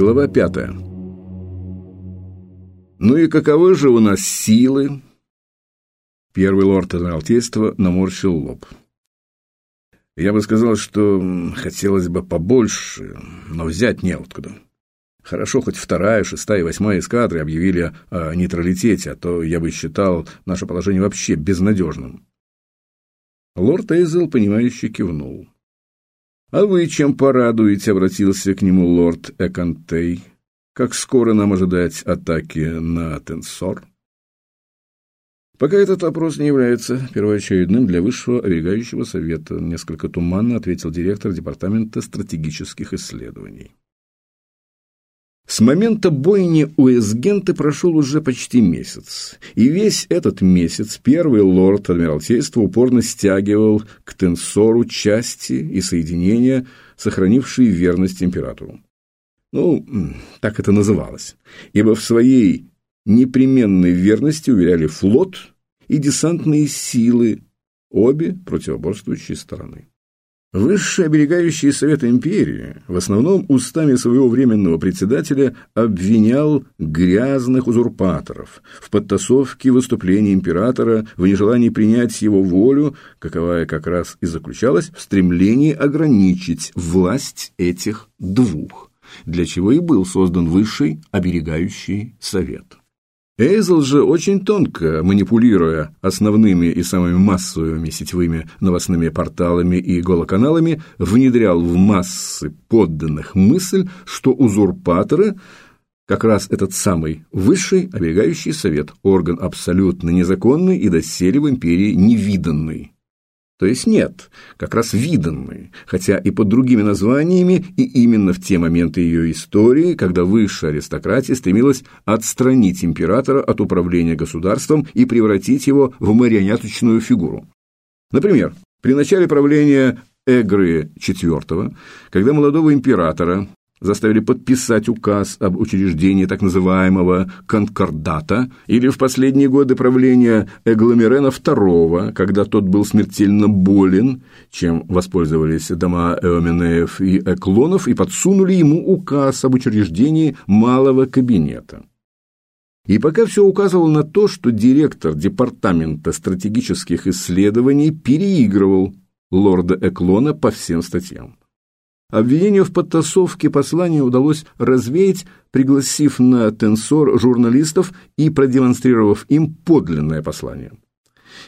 Глава пятая. Ну и каковы же у нас силы? Первый лорд Адмиралтейства наморщил лоб. Я бы сказал, что хотелось бы побольше, но взять неоткуда. Хорошо, хоть вторая, шестая и восьмая эскадры объявили о нейтралитете, а то я бы считал наше положение вообще безнадежным. Лорд Эйзел, понимающе кивнул. «А вы чем порадуете?» — обратился к нему лорд Экантей. «Как скоро нам ожидать атаки на Тенсор?» Пока этот вопрос не является первоочередным для Высшего оберегающего совета, несколько туманно ответил директор Департамента стратегических исследований. С момента бойни у Эсгенты прошел уже почти месяц, и весь этот месяц первый лорд Адмиралтейства упорно стягивал к Тенсору части и соединения, сохранившие верность императору. Ну, так это называлось, ибо в своей непременной верности уверяли флот и десантные силы, обе противоборствующие стороны. Высший оберегающий совет империи в основном устами своего временного председателя обвинял грязных узурпаторов в подтасовке выступлений императора, в нежелании принять его волю, каковая как раз и заключалась в стремлении ограничить власть этих двух, для чего и был создан Высший оберегающий совет. Эйзел же очень тонко, манипулируя основными и самыми массовыми сетевыми новостными порталами и голоканалами, внедрял в массы подданных мысль, что узурпаторы как раз этот самый высший оберегающий совет, орган абсолютно незаконный и доселе в империи невиданный. То есть нет, как раз виданные, хотя и под другими названиями, и именно в те моменты ее истории, когда высшая аристократия стремилась отстранить императора от управления государством и превратить его в марионеточную фигуру. Например, при начале правления Эгры IV, когда молодого императора заставили подписать указ об учреждении так называемого конкордата, или в последние годы правления Эгломерена II, когда тот был смертельно болен, чем воспользовались дома Эоменеев и Эклонов и подсунули ему указ об учреждении малого кабинета. И пока все указывало на то, что директор Департамента стратегических исследований переигрывал лорда Эклона по всем статьям. Обвинение в подтасовке послания удалось развеять, пригласив на Тенсор журналистов и продемонстрировав им подлинное послание.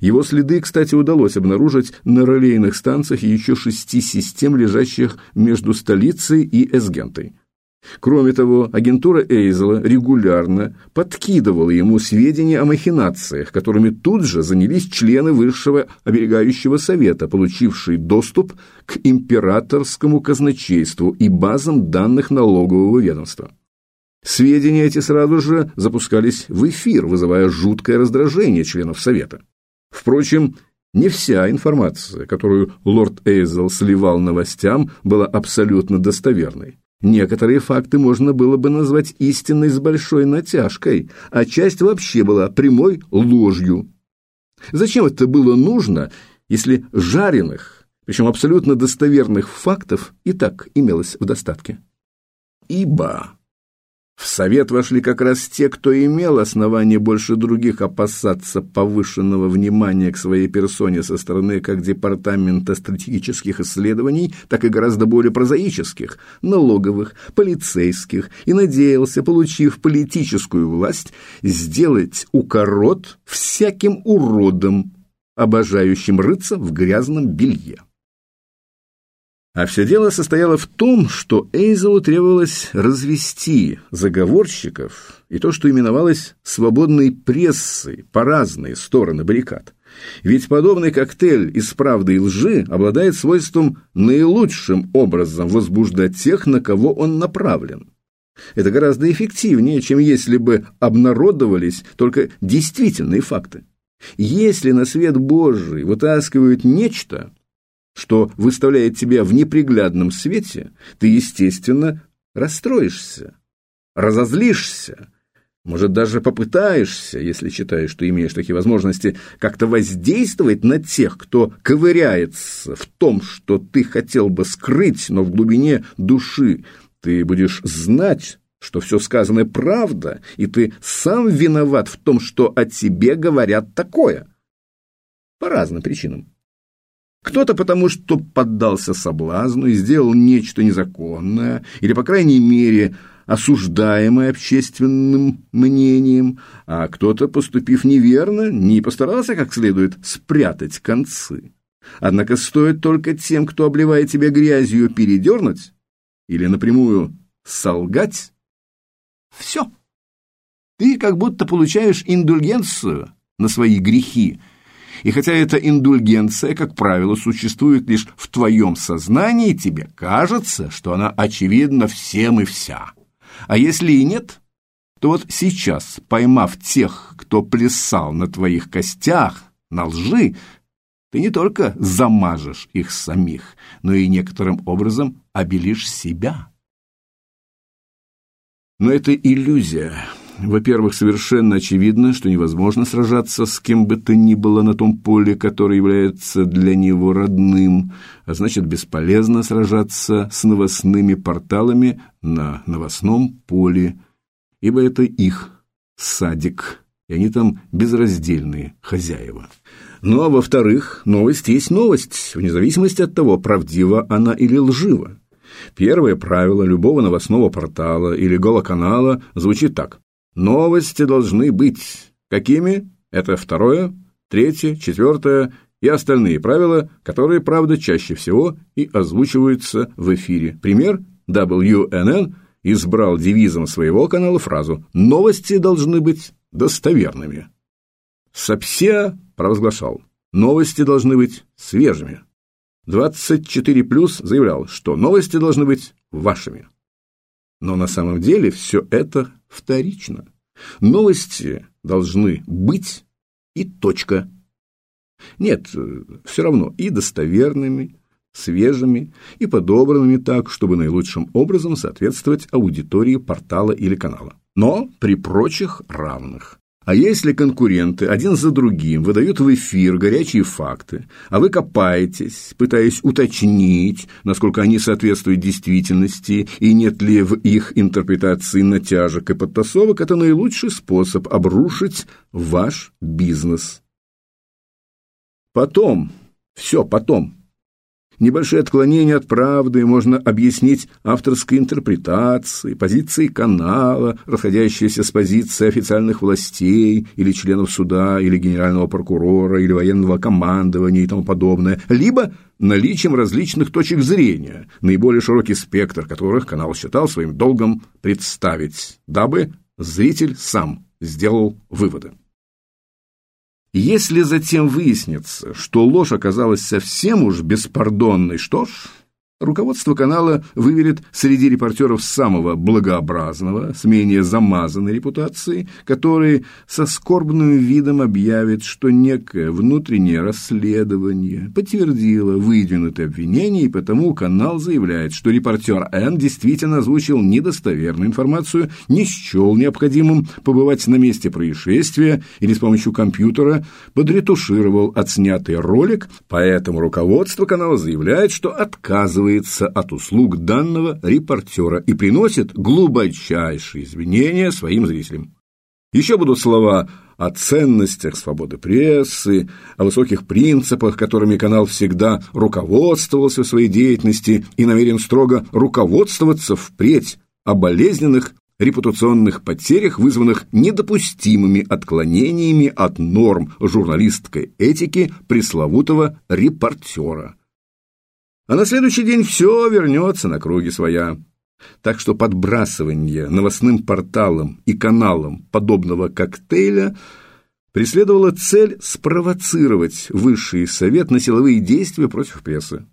Его следы, кстати, удалось обнаружить на релейных станциях еще шести систем, лежащих между столицей и Эсгентой. Кроме того, агентура Эйзела регулярно подкидывала ему сведения о махинациях, которыми тут же занялись члены Высшего оберегающего совета, получившие доступ к императорскому казначейству и базам данных налогового ведомства. Сведения эти сразу же запускались в эфир, вызывая жуткое раздражение членов совета. Впрочем, не вся информация, которую лорд Эйзел сливал новостям, была абсолютно достоверной. Некоторые факты можно было бы назвать истинной с большой натяжкой, а часть вообще была прямой ложью. Зачем это было нужно, если жареных, причем абсолютно достоверных фактов и так имелось в достатке? Ибо в совет вошли как раз те, кто имел основание больше других опасаться повышенного внимания к своей персоне со стороны как Департамента стратегических исследований, так и гораздо более прозаических, налоговых, полицейских, и надеялся, получив политическую власть, сделать укорот всяким уродом, обожающим рыться в грязном белье. А все дело состояло в том, что Эйзелу требовалось развести заговорщиков и то, что именовалось свободной прессой по разные стороны баррикад. Ведь подобный коктейль из правды и лжи обладает свойством наилучшим образом возбуждать тех, на кого он направлен. Это гораздо эффективнее, чем если бы обнародовались только действительные факты. Если на свет Божий вытаскивают нечто, что выставляет тебя в неприглядном свете, ты, естественно, расстроишься, разозлишься, Может, даже попытаешься, если считаешь, что имеешь такие возможности, как-то воздействовать на тех, кто ковыряется в том, что ты хотел бы скрыть, но в глубине души ты будешь знать, что все сказанное правда, и ты сам виноват в том, что о тебе говорят такое. По разным причинам. Кто-то потому, что поддался соблазну и сделал нечто незаконное, или, по крайней мере, осуждаемое общественным мнением, а кто-то, поступив неверно, не постарался как следует спрятать концы. Однако стоит только тем, кто обливает тебя грязью, передернуть или напрямую солгать, все. Ты как будто получаешь индульгенцию на свои грехи, и хотя эта индульгенция, как правило, существует лишь в твоем сознании, тебе кажется, что она очевидна всем и вся. А если и нет, то вот сейчас, поймав тех, кто плясал на твоих костях, на лжи, ты не только замажешь их самих, но и некоторым образом обелишь себя. Но это иллюзия. Во-первых, совершенно очевидно, что невозможно сражаться с кем бы то ни было на том поле, которое является для него родным, а значит, бесполезно сражаться с новостными порталами на новостном поле, ибо это их садик, и они там безраздельные хозяева. Ну а во-вторых, новость есть новость, вне зависимости от того, правдива она или лжива. Первое правило любого новостного портала или голоканала звучит так. Новости должны быть. Какими? Это второе, третье, четвертое и остальные правила, которые, правда, чаще всего и озвучиваются в эфире. Пример WNN избрал девизом своего канала фразу «Новости должны быть достоверными». Сапсия провозглашал «Новости должны быть свежими». 24+, заявлял, что новости должны быть вашими. Но на самом деле все это вторично. Новости должны быть и точка. Нет, все равно и достоверными, свежими и подобранными так, чтобы наилучшим образом соответствовать аудитории портала или канала. Но при прочих равных. А если конкуренты один за другим выдают в эфир горячие факты, а вы копаетесь, пытаясь уточнить, насколько они соответствуют действительности и нет ли в их интерпретации натяжек и подтасовок, это наилучший способ обрушить ваш бизнес. Потом, все потом, Небольшие отклонения от правды можно объяснить авторской интерпретацией, позицией канала, расходящейся с позиции официальных властей или членов суда, или генерального прокурора, или военного командования и тому подобное, либо наличием различных точек зрения, наиболее широкий спектр которых канал считал своим долгом представить, дабы зритель сам сделал выводы. Если затем выяснится, что ложь оказалась совсем уж беспардонной, что ж, Руководство канала выберет среди репортеров самого благообразного, с менее замазанной репутацией, который со скорбным видом объявит, что некое внутреннее расследование подтвердило выдвинутые обвинения, и потому канал заявляет, что репортер Н действительно озвучил недостоверную информацию, не счел необходимым побывать на месте происшествия или с помощью компьютера подретушировал отснятый ролик, поэтому руководство канала заявляет, что отказывает отказывается от услуг данного репортера и приносит глубочайшие извинения своим зрителям. Еще будут слова о ценностях свободы прессы, о высоких принципах, которыми канал всегда руководствовался в своей деятельности и намерен строго руководствоваться впредь, о болезненных репутационных потерях, вызванных недопустимыми отклонениями от норм журналистской этики пресловутого репортера. А на следующий день все вернется на круги своя. Так что подбрасывание новостным порталом и каналом подобного коктейля преследовало цель спровоцировать высший совет на силовые действия против прессы.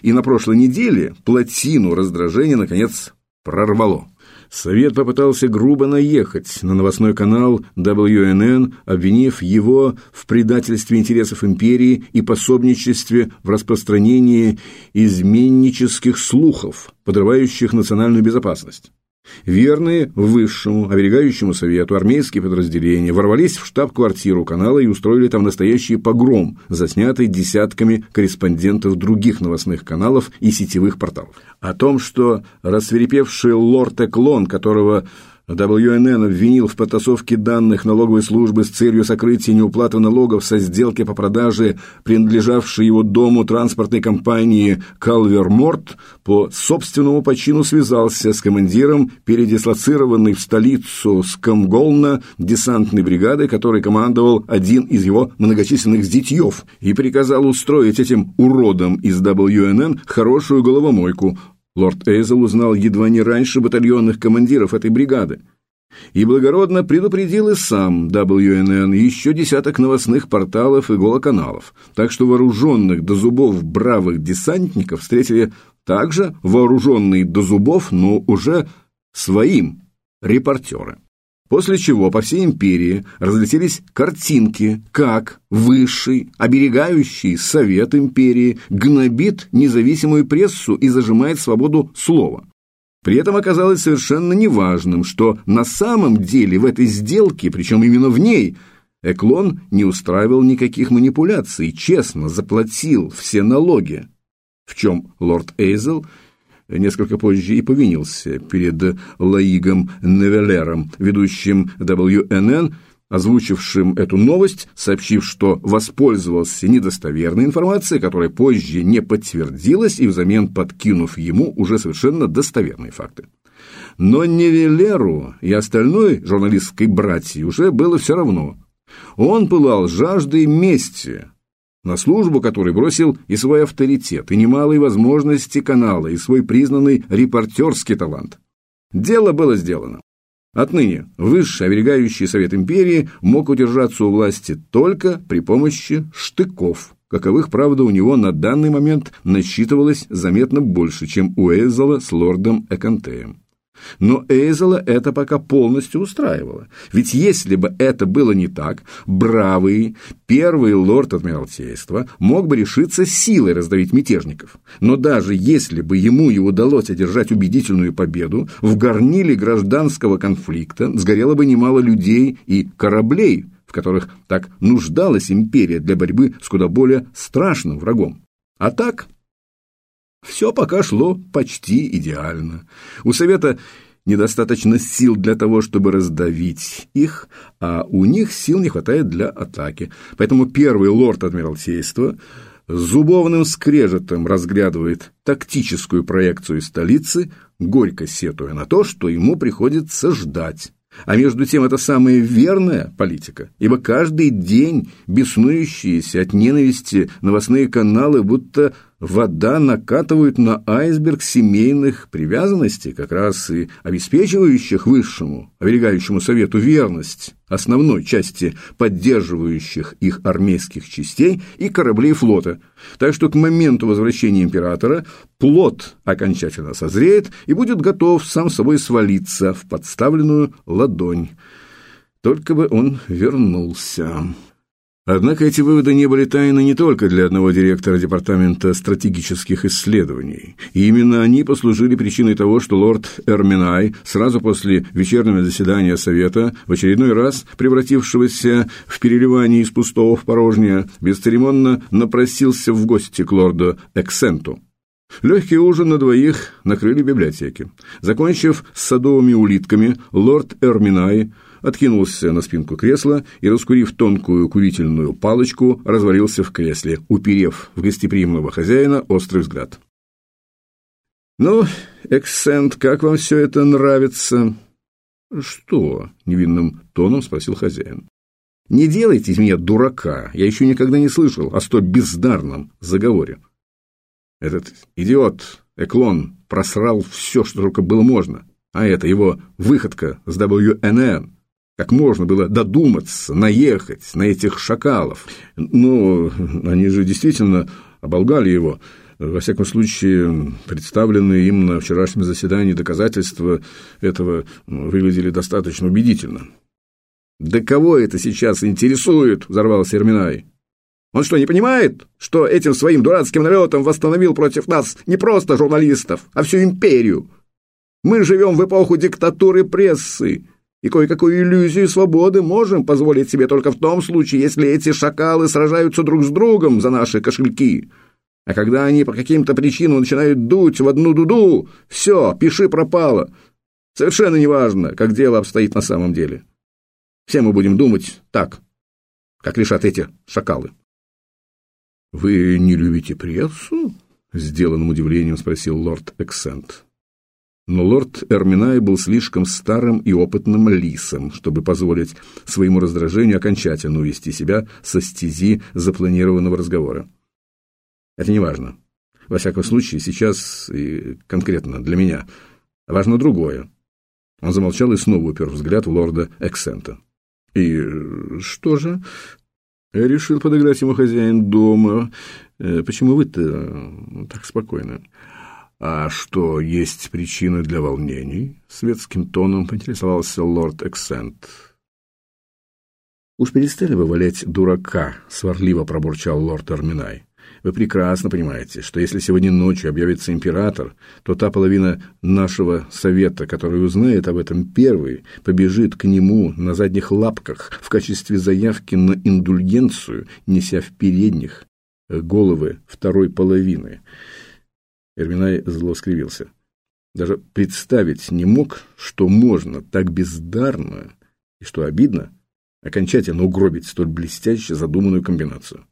И на прошлой неделе плотину раздражения наконец прорвало. Совет попытался грубо наехать на новостной канал WNN, обвинив его в предательстве интересов империи и пособничестве в распространении изменнических слухов, подрывающих национальную безопасность. Верные высшему, оберегающему совету армейские подразделения ворвались в штаб-квартиру канала и устроили там настоящий погром, заснятый десятками корреспондентов других новостных каналов и сетевых порталов. О том, что рассверепевший лорд Эклон, которого WNN обвинил в потасовке данных налоговой службы с целью сокрытия неуплаты налогов со сделки по продаже принадлежавшей его дому транспортной компании «Калверморт», по собственному почину связался с командиром передислоцированной в столицу Скамголна десантной бригады, которой командовал один из его многочисленных зятьев, и приказал устроить этим уродам из WNN хорошую головомойку, Лорд Эйзел узнал едва не раньше батальонных командиров этой бригады и благородно предупредил и сам WNN еще десяток новостных порталов и голоканалов, так что вооруженных до зубов бравых десантников встретили также вооруженные до зубов, но уже своим репортеры. После чего по всей империи разлетелись картинки, как высший, оберегающий совет империи гнобит независимую прессу и зажимает свободу слова. При этом оказалось совершенно неважным, что на самом деле в этой сделке, причем именно в ней, Эклон не устраивал никаких манипуляций, честно заплатил все налоги, в чем лорд Эйзел – несколько позже и повинился перед Лаигом Невелером, ведущим WNN, озвучившим эту новость, сообщив, что воспользовался недостоверной информацией, которая позже не подтвердилась, и взамен подкинув ему уже совершенно достоверные факты. Но Невелеру и остальной журналистской братьи уже было все равно. Он пылал жаждой мести, на службу которой бросил и свой авторитет, и немалые возможности канала, и свой признанный репортерский талант. Дело было сделано. Отныне высший оберегающий Совет Империи мог удержаться у власти только при помощи штыков, каковых, правда, у него на данный момент насчитывалось заметно больше, чем у Эзела с лордом Экантеем. Но Эйзела это пока полностью устраивало. Ведь если бы это было не так, бравый первый лорд Адмиралтейства мог бы решиться силой раздавить мятежников. Но даже если бы ему и удалось одержать убедительную победу, в горниле гражданского конфликта сгорело бы немало людей и кораблей, в которых так нуждалась империя для борьбы с куда более страшным врагом. А так, все пока шло почти идеально. У Совета недостаточно сил для того, чтобы раздавить их, а у них сил не хватает для атаки. Поэтому первый лорд Адмиралтейства с зубовным скрежетом разглядывает тактическую проекцию столицы, горько сетуя на то, что ему приходится ждать. А между тем это самая верная политика, ибо каждый день беснующиеся от ненависти новостные каналы будто вода накатывают на айсберг семейных привязанностей, как раз и обеспечивающих высшему, оберегающему совету верность основной части поддерживающих их армейских частей и кораблей флота. Так что к моменту возвращения императора плод окончательно созреет и будет готов сам собой свалиться в подставленную ладонь. Только бы он вернулся. Однако эти выводы не были тайны не только для одного директора Департамента стратегических исследований. И именно они послужили причиной того, что лорд Эрминай сразу после вечернего заседания Совета, в очередной раз превратившегося в переливание из пустого в порожнее, бесцеремонно напросился в гости к лорду Эксенту. Легкий ужин на двоих накрыли библиотеки. Закончив с садовыми улитками, лорд Эрминай откинулся на спинку кресла и, раскурив тонкую курительную палочку, развалился в кресле, уперев в гостеприимного хозяина острый взгляд. «Ну, Эксент, как вам все это нравится?» «Что?» — невинным тоном спросил хозяин. «Не делайте из меня дурака, я еще никогда не слышал о столь бездарном заговоре». Этот идиот, Эклон, просрал все, что только было можно, а это его выходка с WNN. Как можно было додуматься, наехать на этих шакалов? Ну, они же действительно оболгали его. Во всяком случае, представленные им на вчерашнем заседании доказательства этого выглядели достаточно убедительно. «Да кого это сейчас интересует?» – взорвался Эрминай. «Он что, не понимает, что этим своим дурацким налетом восстановил против нас не просто журналистов, а всю империю?» Мы живем в эпоху диктатуры прессы, и кое-какую иллюзию свободы можем позволить себе только в том случае, если эти шакалы сражаются друг с другом за наши кошельки. А когда они по каким-то причинам начинают дуть в одну дуду, все, пиши пропало. Совершенно неважно, как дело обстоит на самом деле. Все мы будем думать так, как решат эти шакалы. «Вы не любите прессу?» — сделанным удивлением спросил лорд Эксент. Но лорд Эрминай был слишком старым и опытным лисом, чтобы позволить своему раздражению окончательно увести себя со стези запланированного разговора. Это не важно. Во всяком случае, сейчас и конкретно для меня важно другое. Он замолчал и снова упер взгляд в лорда Эксента. «И что же?» Решил подыграть ему хозяин дома. Э, почему вы-то так спокойны? А что, есть причины для волнений? Светским тоном поинтересовался лорд Эксент. Уж перестали бы валять дурака, сварливо пробурчал лорд Арминай. Вы прекрасно понимаете, что если сегодня ночью объявится император, то та половина нашего совета, которая узнает об этом первой, побежит к нему на задних лапках в качестве заявки на индульгенцию, неся в передних головы второй половины. Эрминай зло скривился. Даже представить не мог, что можно так бездарно и, что обидно, окончательно угробить столь блестяще задуманную комбинацию.